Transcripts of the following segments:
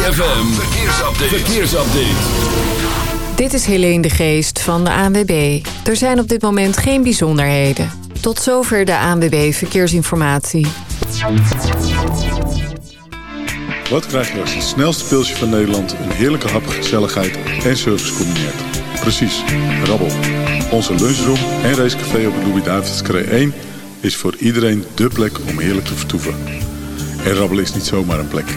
ZFM, verkeersupdate. verkeersupdate. Dit is Helene de Geest van de ANWB. Er zijn op dit moment geen bijzonderheden. Tot zover de ANWB Verkeersinformatie. Wat krijg je als het snelste pilsje van Nederland... een heerlijke hap, gezelligheid en service combineert? Precies, rabbel. Onze lunchroom en racecafé op de Louis-David's 1... is voor iedereen dé plek om heerlijk te vertoeven. En rabbelen is niet zomaar een plek.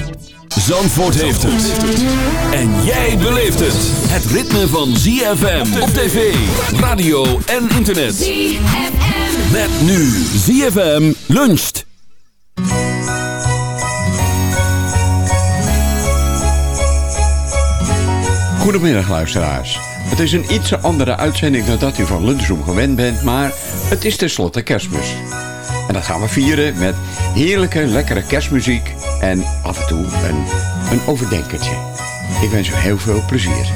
Zandvoort heeft het. En jij beleeft het. Het ritme van ZFM op tv, radio en internet. ZFM. Met nu ZFM luncht. Goedemiddag luisteraars. Het is een iets andere uitzending dan dat u van Lunchroom gewend bent, maar het is tenslotte kerstmis. En dat gaan we vieren met heerlijke, lekkere kerstmuziek en af en toe een, een overdenkertje. Ik wens u heel veel plezier.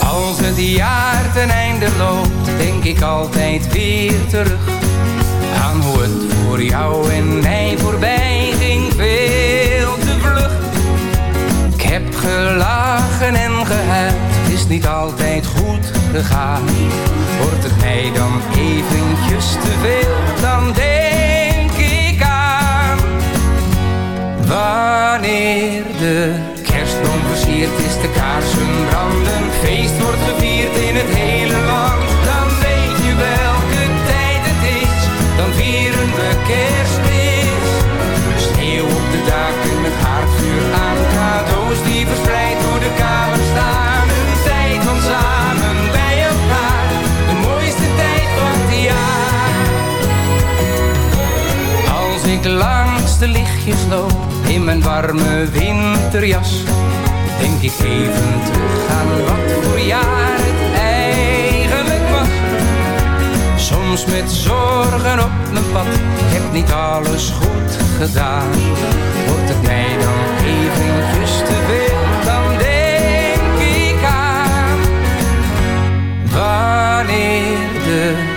Als het jaar ten einde loopt, denk ik altijd weer terug. Aan hoe het voor jou en mij voorbij ging, veel te vlug. Ik heb gelachen en gehuild, is niet altijd goed gegaan. Wordt het mij dan eventjes te veel, dan denk ik aan Wanneer de kerstboom versierd is, de kaarsen branden Feest in mijn warme winterjas. Denk ik even terug aan wat voor jaar het eigenlijk was. Soms met zorgen op mijn pad, heb niet alles goed gedaan. Wordt het mij dan eventjes te veel, dan denk ik aan Wanneer de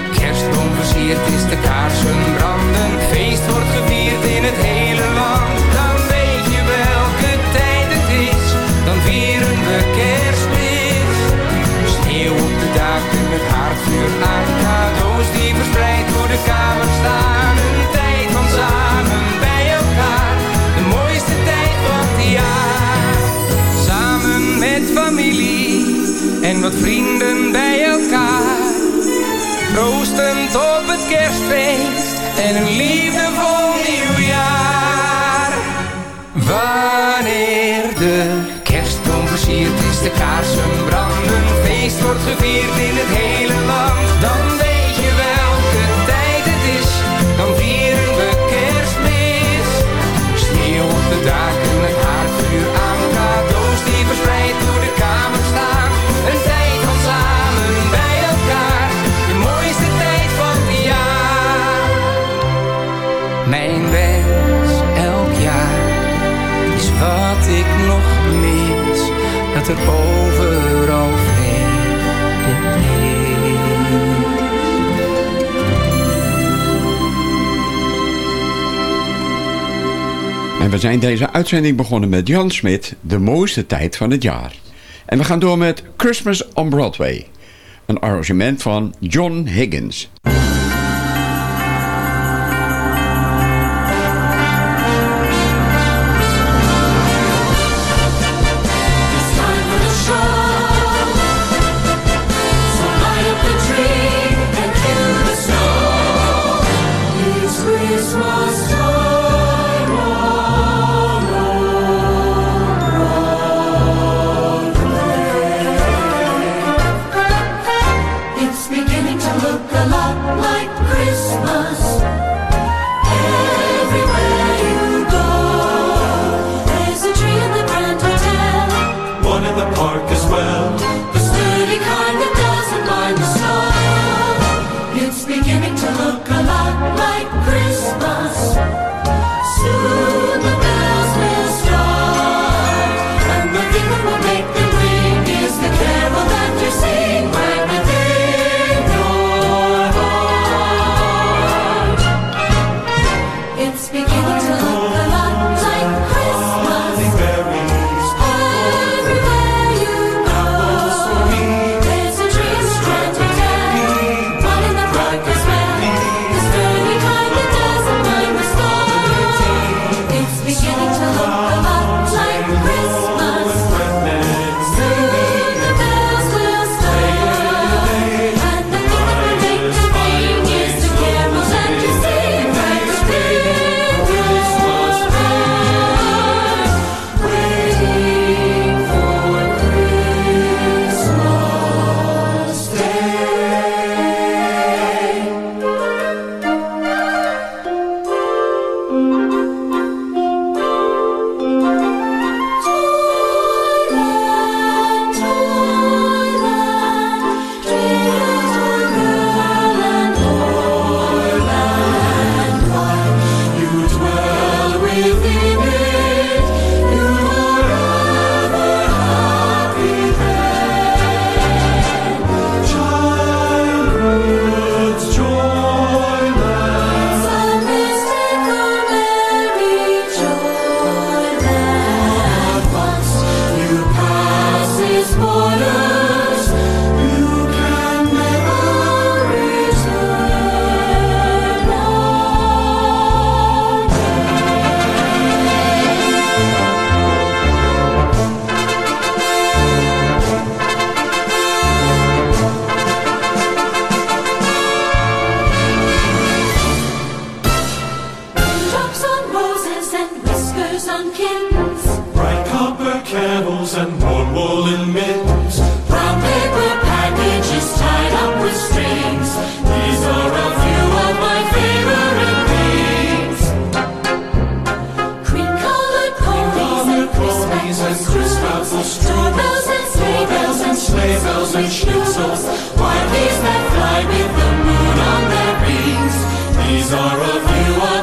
is, de kaarsen branden. Feest wordt gevierd in het hele land. Dan weet je welke tijd het is, dan vieren we kerstmis. Sneeuw op de daken met haardvuur aan. Cadeaus die verspreid door de kamer staan. Een tijd van samen bij elkaar. De mooiste tijd van het jaar. Samen met familie en wat vrienden bij elkaar. Troostend op en een liefdevol nieuwjaar. Wanneer de kerstboom versierd is, de kaarsen branden, feest wordt gevierd in het hele land. Dan we zijn deze uitzending begonnen met Jan Smit, de mooiste tijd van het jaar. En we gaan door met Christmas on Broadway. Een arrangement van John Higgins. clouds, white geese that fly with the moon on their wings. These are of you.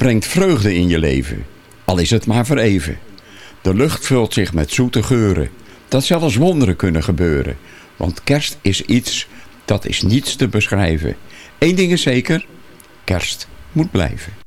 brengt vreugde in je leven, al is het maar voor even. De lucht vult zich met zoete geuren. Dat zelfs wonderen kunnen gebeuren. Want kerst is iets, dat is niets te beschrijven. Eén ding is zeker, kerst moet blijven.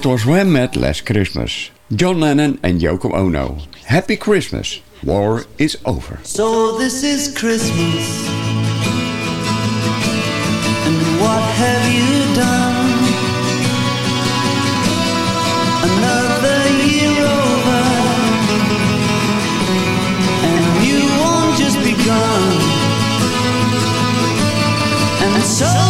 Dit was Wham met Last Christmas. John Lennon en Yoko Ono. Happy Christmas. War is over. So this is Christmas. And what have you done? Another year over. And you won't just begun. And so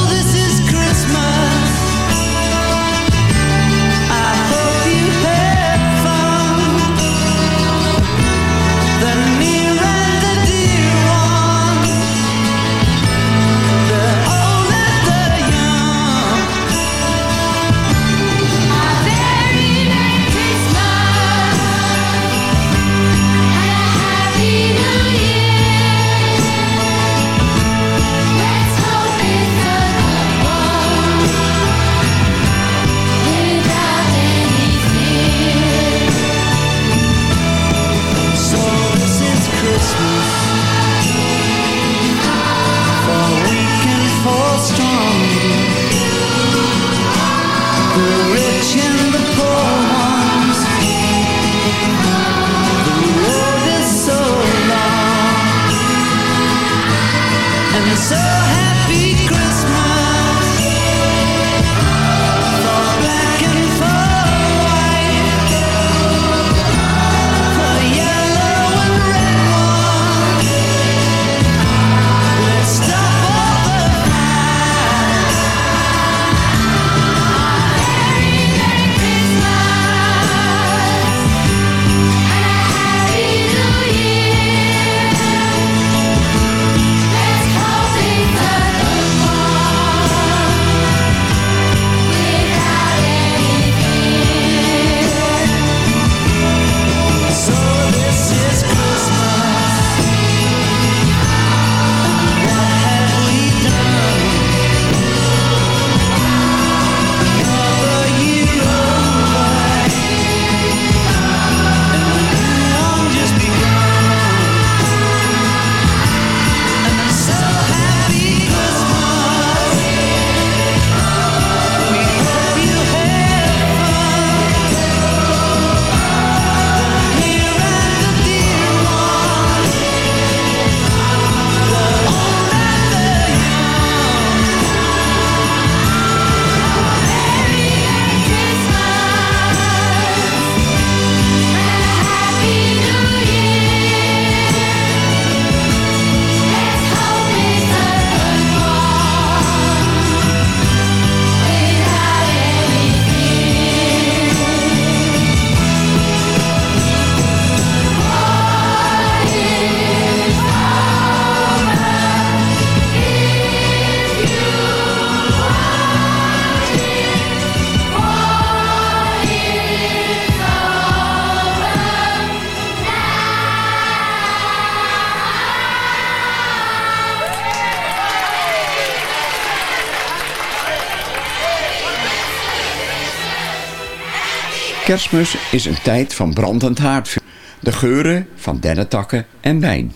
Kerstmis is een tijd van brandend haardvuur. De geuren van dennetakken en wijn.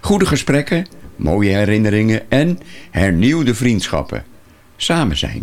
Goede gesprekken, mooie herinneringen en hernieuwde vriendschappen. Samen zijn.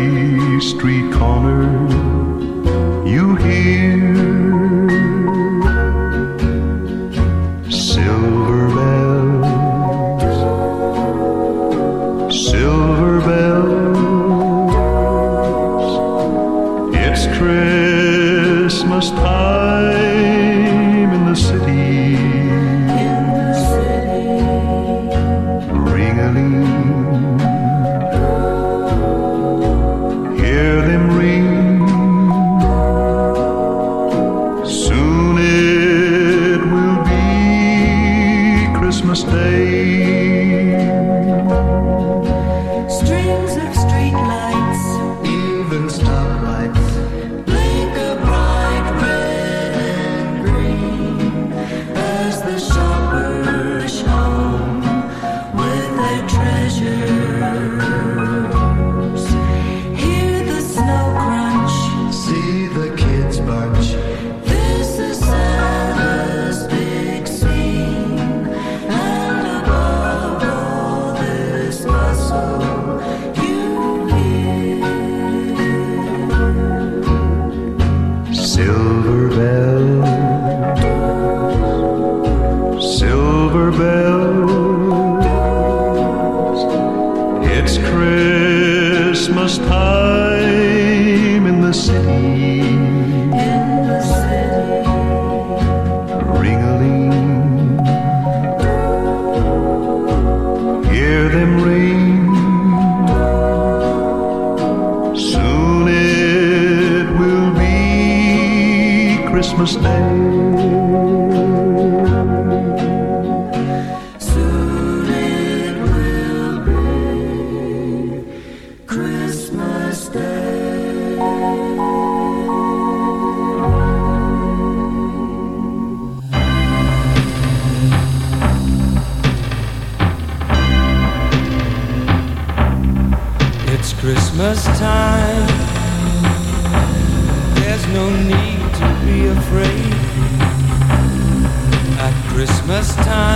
street corner you hear no need to be afraid. At Christmas time,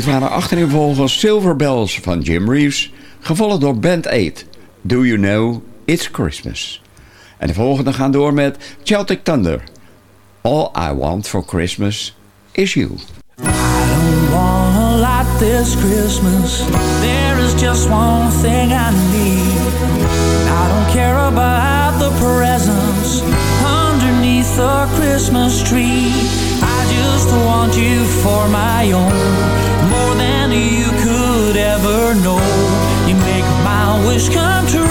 Dit waren achterin volgens Silver Bells van Jim Reeves... Gevolgd door Band 8, Do You Know It's Christmas. En de volgende gaan door met Celtic Thunder. All I Want For Christmas Is You. I don't want a lot this Christmas. There is just one thing I need. I don't care about the presents underneath the Christmas tree. I just want you for my own, than you could ever know. You make my wish come true.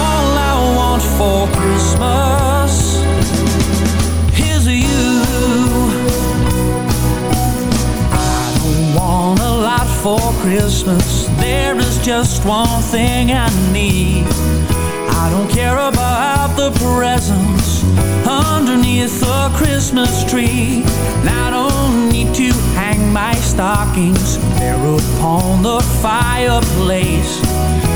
All I want for Christmas is you. I don't want a lot for Christmas. There is just one thing I need. I don't care about the presents underneath the Christmas tree. I don't need to hang my stockings there upon the fireplace.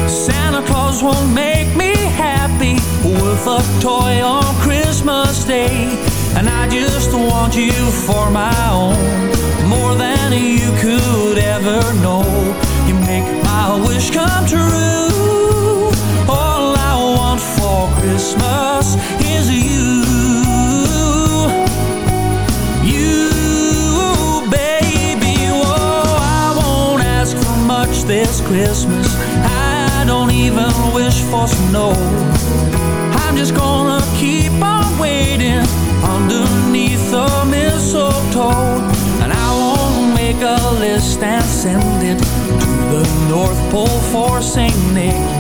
Santa Claus won't make me happy with a toy on Christmas Day. And I just want you for my own, more than you could ever know. You make my wish come true. Christmas is you. You, baby, oh, I won't ask for much this Christmas. I don't even wish for snow. I'm just gonna keep on waiting underneath the mistletoe. And I won't make a list and send it to the North Pole for St. Nick.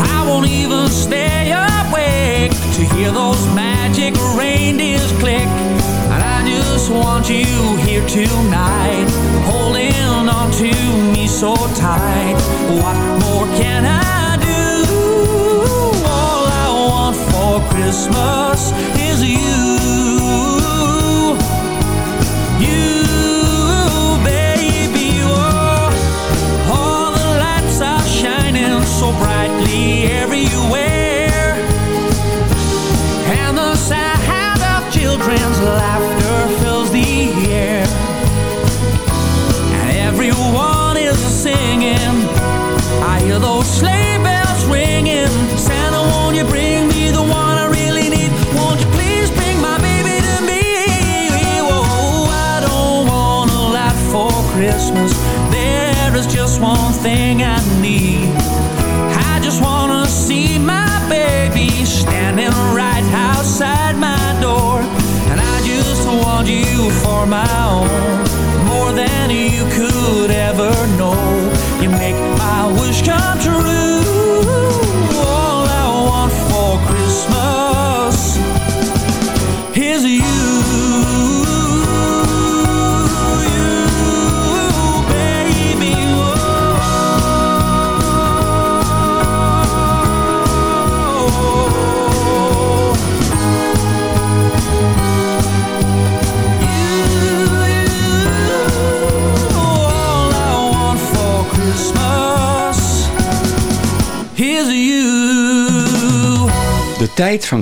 I won't even stay awake to hear those magic reindeers click. And I just want you here tonight, holding on to me so tight. What more can I do? All I want for Christmas is you.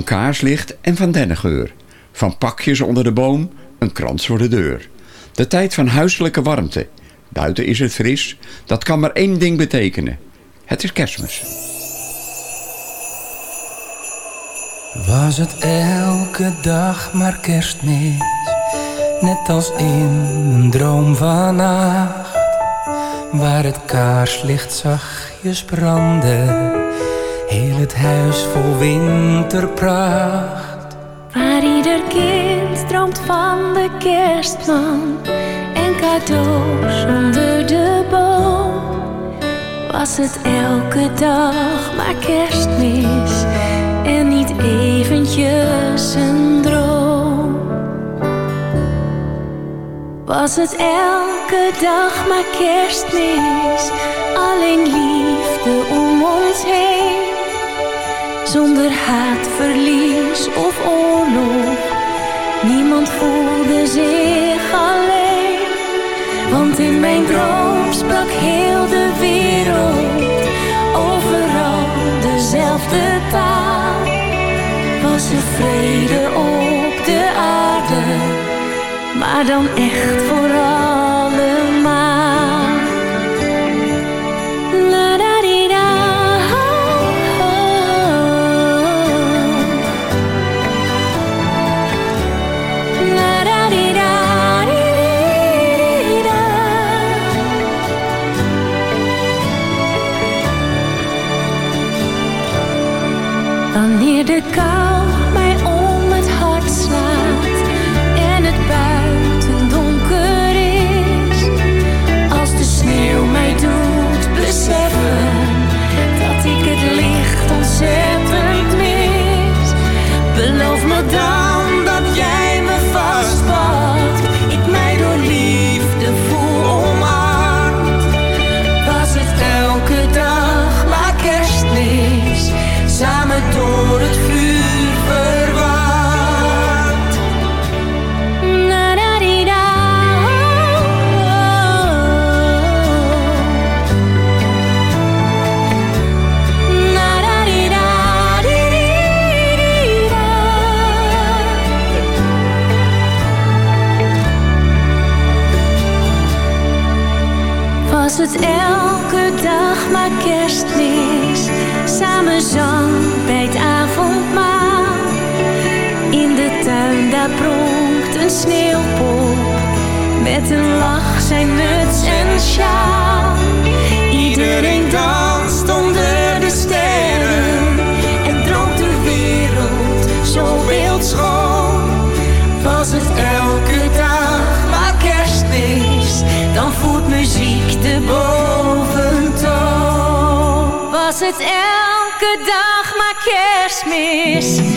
Kaarslicht en van dennengeur. Van pakjes onder de boom, een krans voor de deur. De tijd van huiselijke warmte. Buiten is het fris. Dat kan maar één ding betekenen. Het is kerstmis. Was het elke dag maar kerstmis, net als in een droom vannacht, waar het kaarslicht zachtjes brandde, heel het huis vol winterpracht. Waar ieder kind droomt van de kerstman en cadeaus onder de boom. Was het elke dag maar kerstmis en niet eventjes een droom. Was het elke dag maar kerstmis, alleen liefde om ons heen. Zonder haat, verlies of oorlog. Niemand voelde zich alleen. Want in mijn droom sprak heel de wereld. Overal dezelfde taal. Was er vrede op de aarde. Maar dan echt voor Iedereen danst onder de sterren en droomt de wereld zo beeldschoon. Was het elke dag maar Kerstmis, dan voelt muziek de boventoon. Was het elke dag maar kerstmis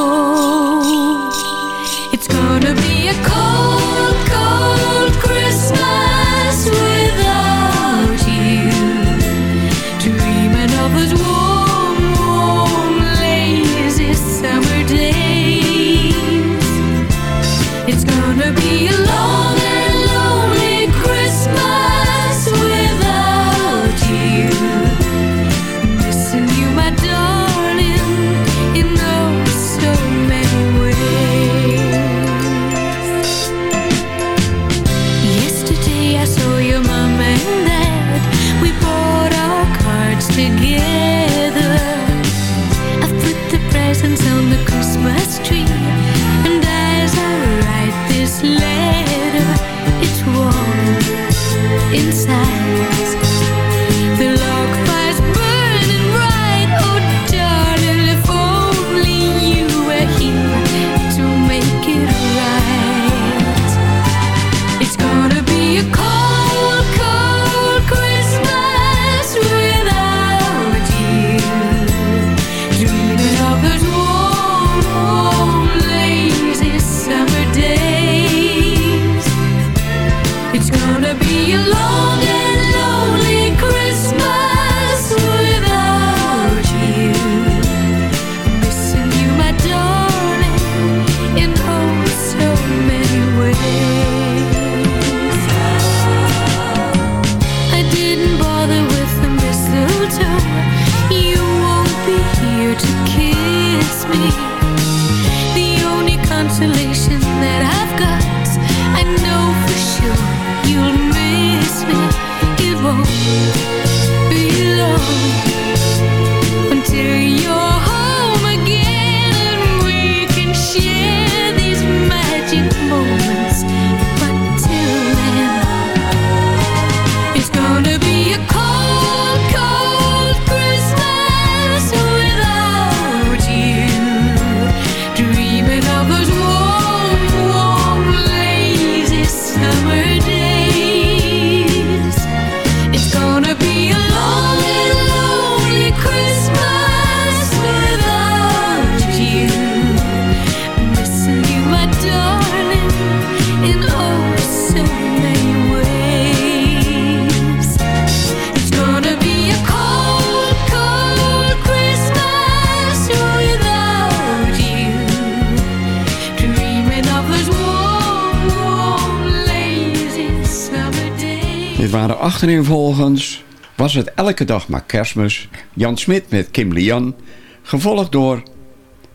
achtereenvolgens. Was het elke dag maar kerstmis. Jan Smit met Kim Lian. Gevolgd door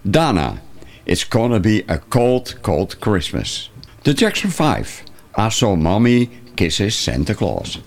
Dana. It's gonna be a cold, cold Christmas. The Jackson 5. I saw mommy kisses Santa Claus.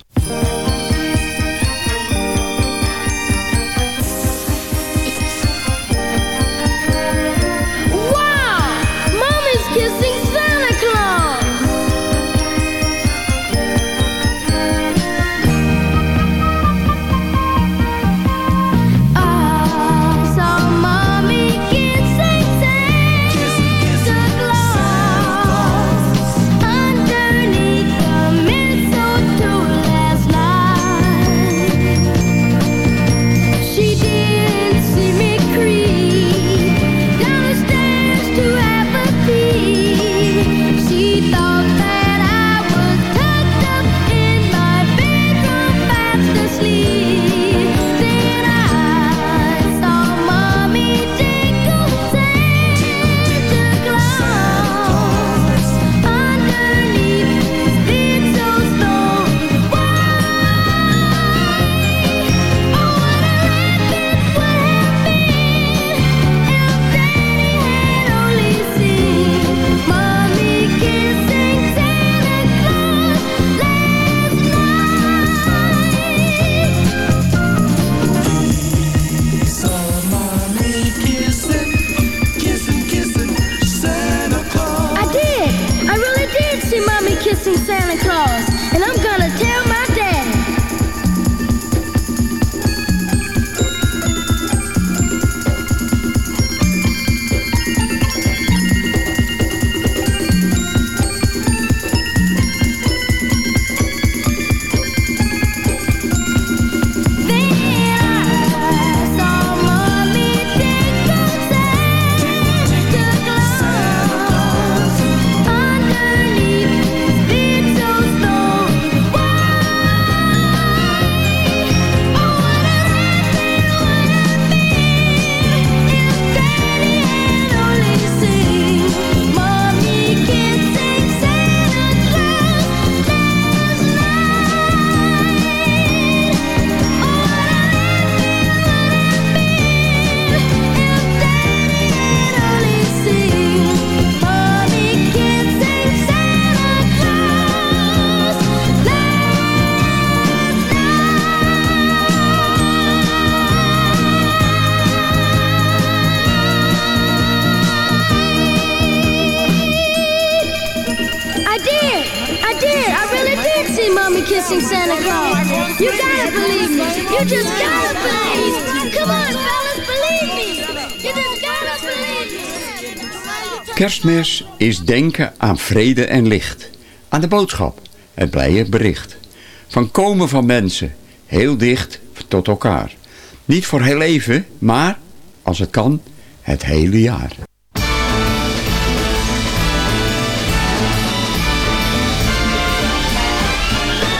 Just gotta believe. Come on, fellas, believe me. You just gotta believe. Kerstmis is denken aan vrede en licht. Aan de boodschap, het blije bericht. Van komen van mensen, heel dicht tot elkaar. Niet voor heel even, maar, als het kan, het hele jaar.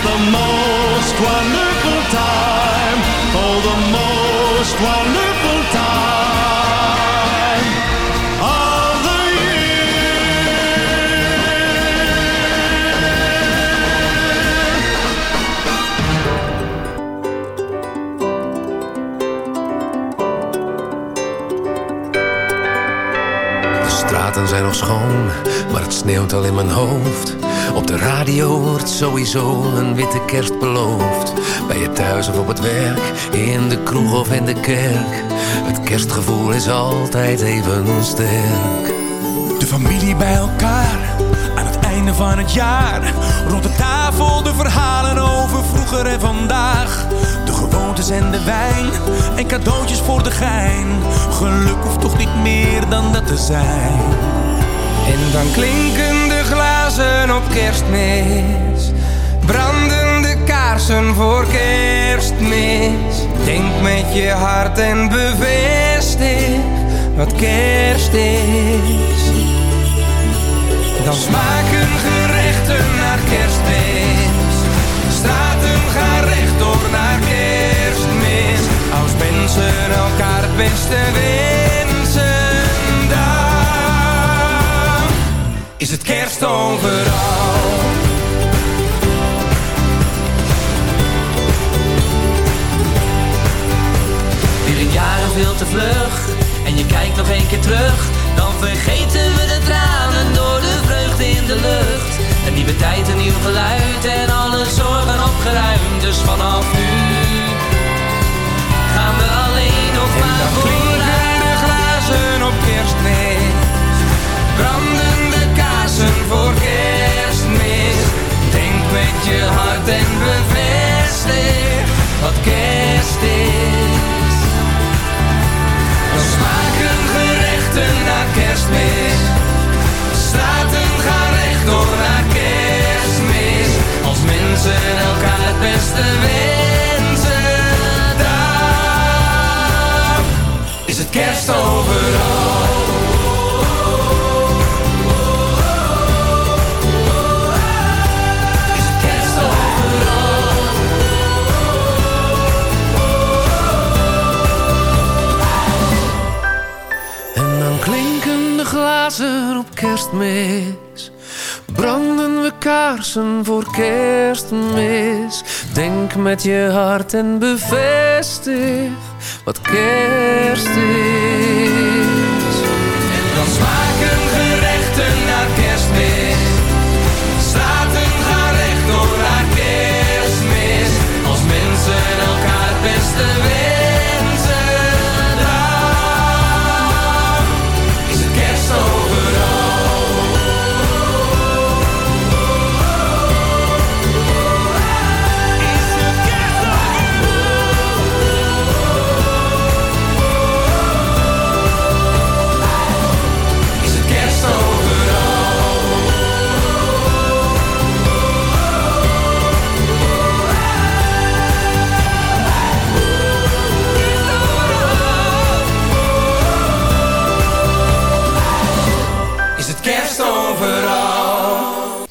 The most wonderful time. Oh, the most wonderful time of the De straten zijn nog schoon, maar het sneeuwt al in mijn hoofd. Op de radio wordt sowieso een witte kerst beloofd. Bij je thuis of op het werk, in de kroeg of in de kerk. Het kerstgevoel is altijd even sterk. De familie bij elkaar, aan het einde van het jaar. Rond de tafel de verhalen over vroeger en vandaag. De gewoontes en de wijn, en cadeautjes voor de gein. Geluk hoeft toch niet meer dan dat te zijn. En dan klinken de glazen op kerstmis. Branden de kaarsen voor kerstmis. Denk met je hart en bevestig wat kerst is. Dan smaken gerechten naar kerstmis. Straten gaan rechtdoor naar kerstmis. Als mensen elkaar het beste wensen, is het kerst overal. Weer een jaar en veel te vlug En je kijkt nog een keer terug Dan vergeten we de tranen door de vreugde in de lucht Een nieuwe tijd, een nieuw geluid En alle zorgen opgeruimd Dus vanaf nu Gaan we alleen nog maar Klinken de glazen op kerstmis. Branden voor kerstmis. Denk met je hart en bevestig wat kerst is. Dan smaken gerechten naar kerstmis. Straten gaan rechtdoor naar kerstmis. Als mensen elkaar het beste wensen. De glazen op kerstmis. Branden we kaarsen voor kerstmis. Denk met je hart en bevestig wat kerst is.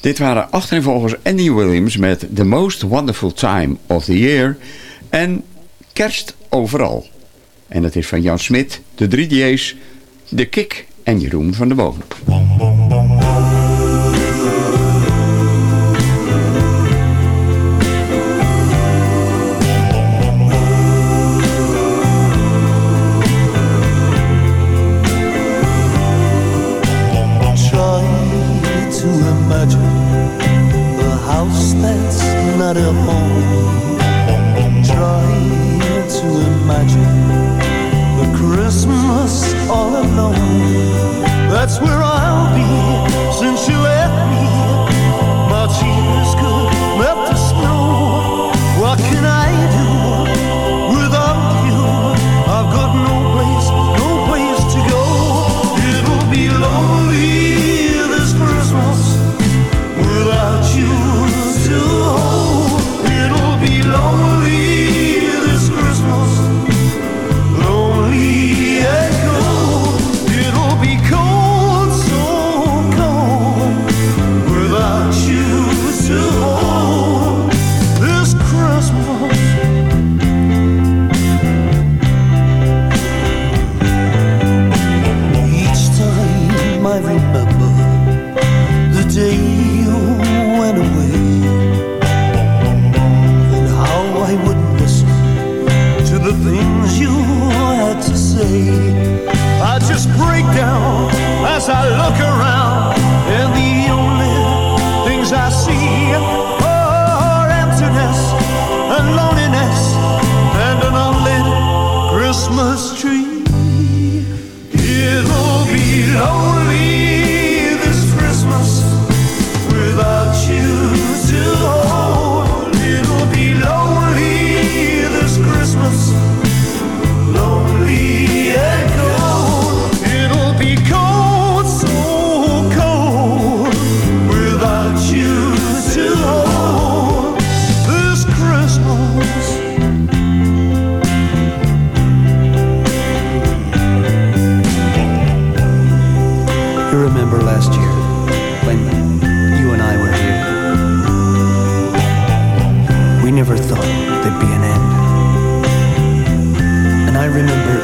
Dit waren achtereenvolgens Andy Williams met The Most Wonderful Time of the Year en Kerst Overal. En dat is van Jan Smit, de 3D's, De Kik en Jeroen van der Boom. Trying to imagine Christmas all alone. That's where.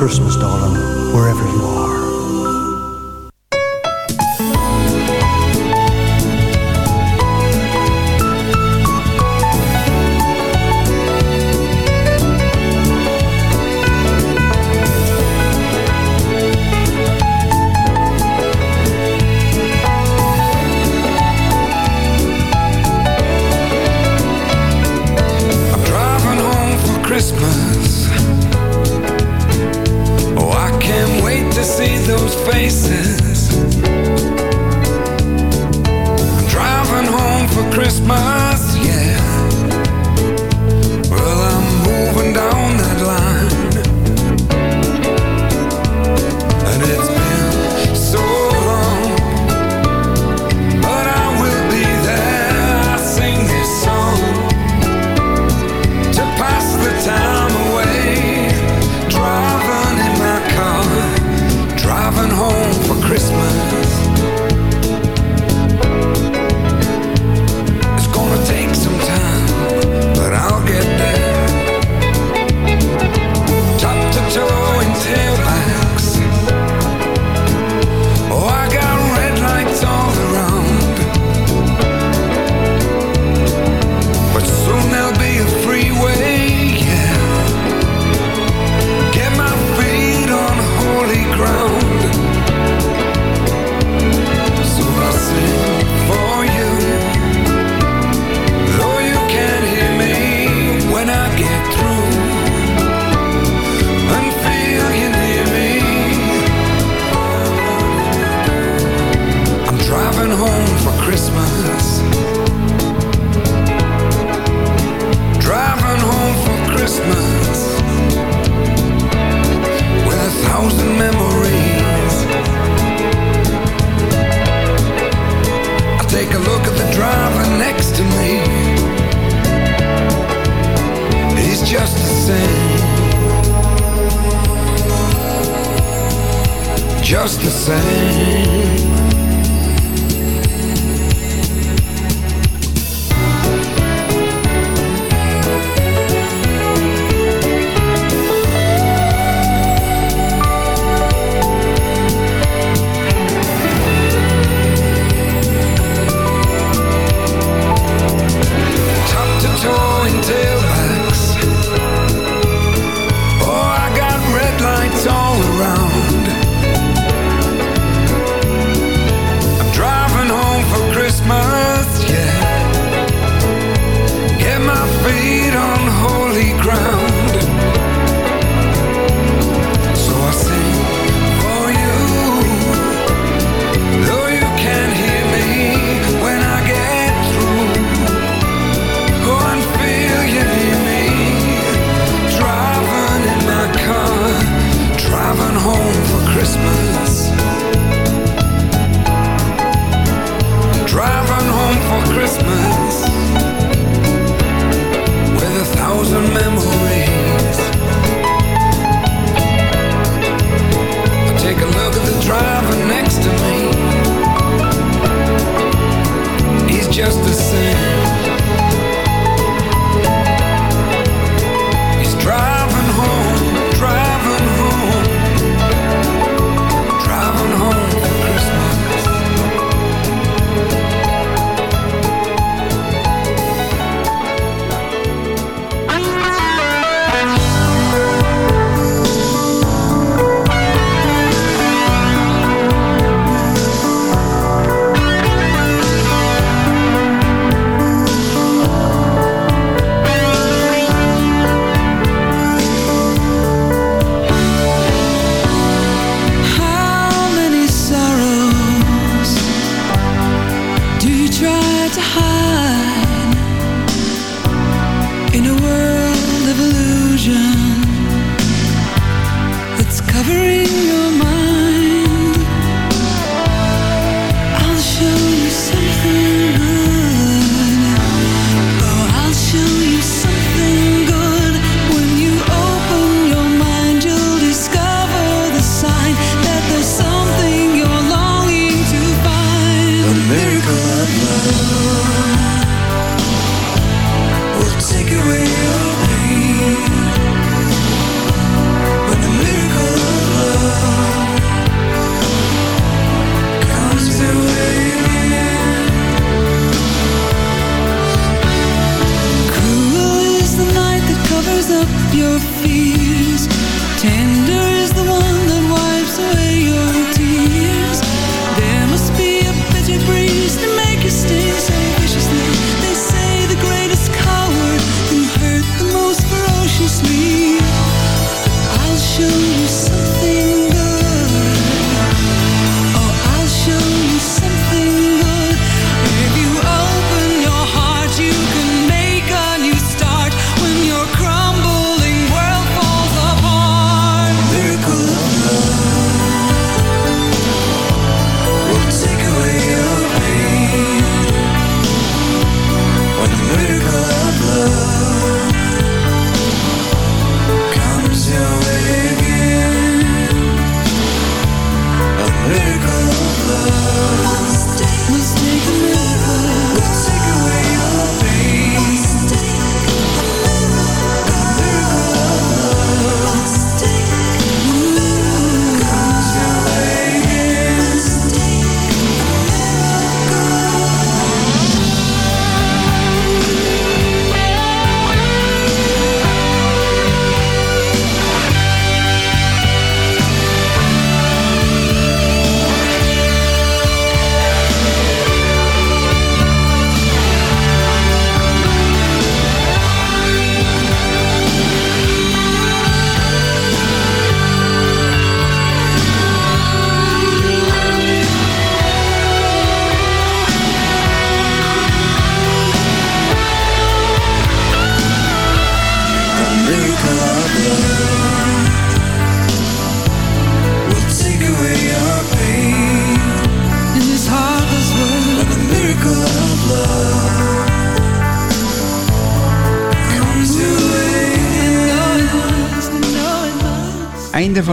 Christmas.